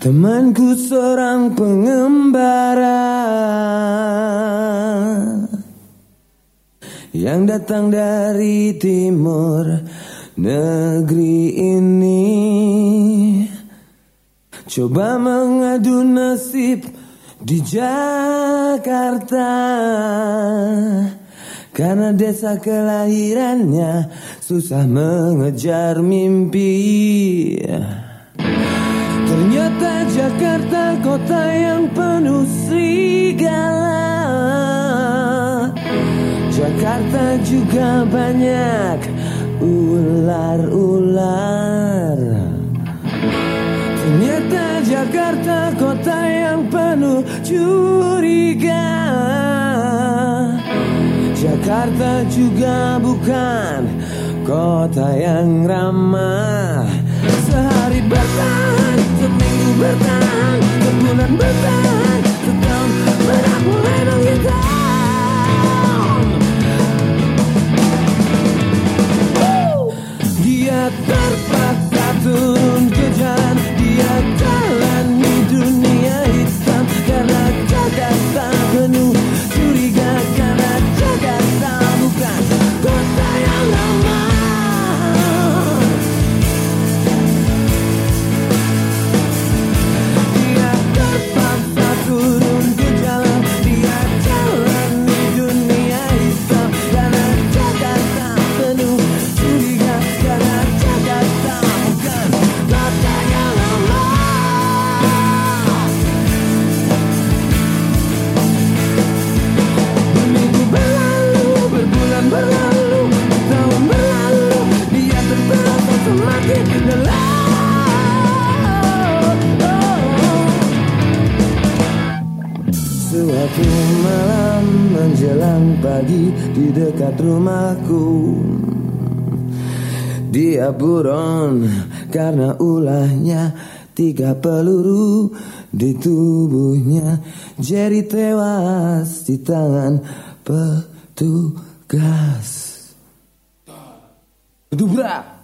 Temanku seorang pengembara Yang datang dari timur negeri ini. Coba mengadu nasib di Jakarta Karena desa kelahirannya susah mengejar mimpi Ternyata Jakarta kota yang penuh serigala. Jakarta juga banyak ular-ular. Ternyata Jakarta kota yang penuh curiga. Jakarta juga bukan kota yang ramah terpaksa turun ke jalan Dia Malam menjelang pagi di dekat rumahku. Dia buron karena ulahnya tiga peluru di tubuhnya. Jadi tewas di tangan petugas. Dubrak